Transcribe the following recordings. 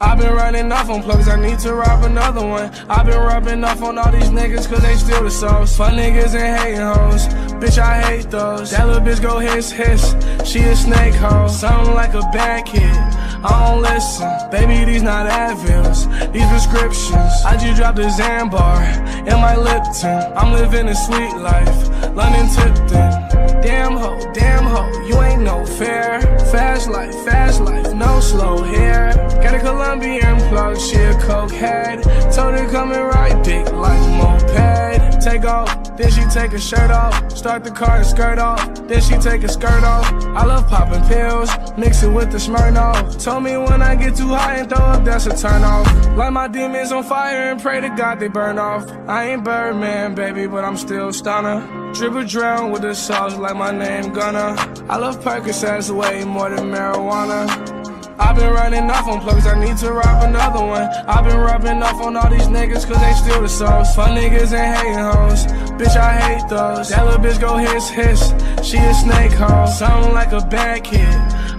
I've been running off on plugs, I need to rob another one. I've been rubbing off on all these niggas cause they steal the sauce. Fun niggas and hating hoes, bitch I hate those. That little bitch go hiss hiss, she a snake hoe. Sound like a bad kid, I don't listen. Baby, these not Advils, these prescriptions. I just dropped a Xanbar in my Lipton. I'm living a sweet life, London Tipton. Damn ho, damn ho, you ain't no fair. Fast life, fast life, no slow hair. Got a Colombian plug, she a cokehead. Told her and ride dick like moped. Take off, then she take her shirt off. Start the car skirt off, then she take her skirt off. I love popping pills, mix it with the Smirnoff. Told me when I get too high and throw up, that's a turn off. Light my demons on fire and pray to God they burn off. I ain't Birdman, baby, but I'm still stunner. Drip or drown with the sauce like my name Gunna. I love Percocets way more than marijuana. I've been running off on plugs, I need to rob another one. I've been rubbing off on all these niggas cause they steal the sauce. Fun niggas and hating hoes, bitch I hate those. That little bitch go hiss hiss, she a snake hoe. Sound like a bad kid,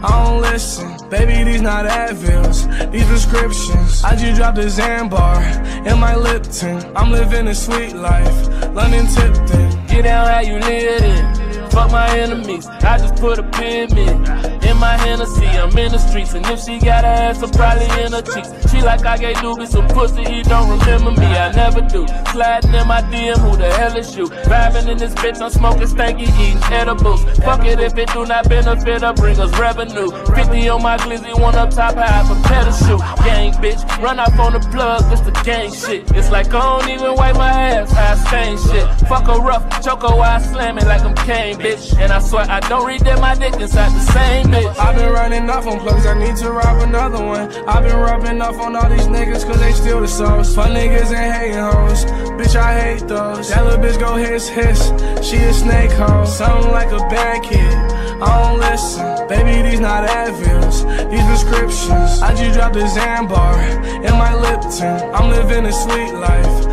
I don't listen. Baby, these not Advils, these prescriptions. I just dropped a Xanbar in my Lipton. I'm living a sweet life, London Tipton. Get down how you live it. Fuck my enemies, I just put a pin in. In my Hennessy, I'm in the streets. And if she got her ass, I'm probably in her cheeks. She like I gave Doobie some pussy, he don't remember me. I never do. Sliding in my DM, who the hell is you? Vibing in this bitch, I'm smoking stanky, eating edibles. Fuck it if it do not benefit or bring us revenue. 50 on my glizzy, one up top high, prepare to shoot. Gang bitch, run off on the plug, it's the gang shit. It's like I don't even wipe my ass, I stain shit. Fuck a rough, choke her while I slam it like I'm Kane, bitch. And I swear I don't read that my dick inside the same bitch. I've been running off on plugs, I need to rob another one. I've been rubbing off on all these niggas cause they steal the sauce. Fun niggas and hating hoes, bitch I hate those. That little bitch go hiss hiss, she a snake hoe. Sound like a bad kid, I don't listen. Baby, these not Advils, these prescriptions. I just dropped a Xanbar in my Lipton. I'm living a sweet life.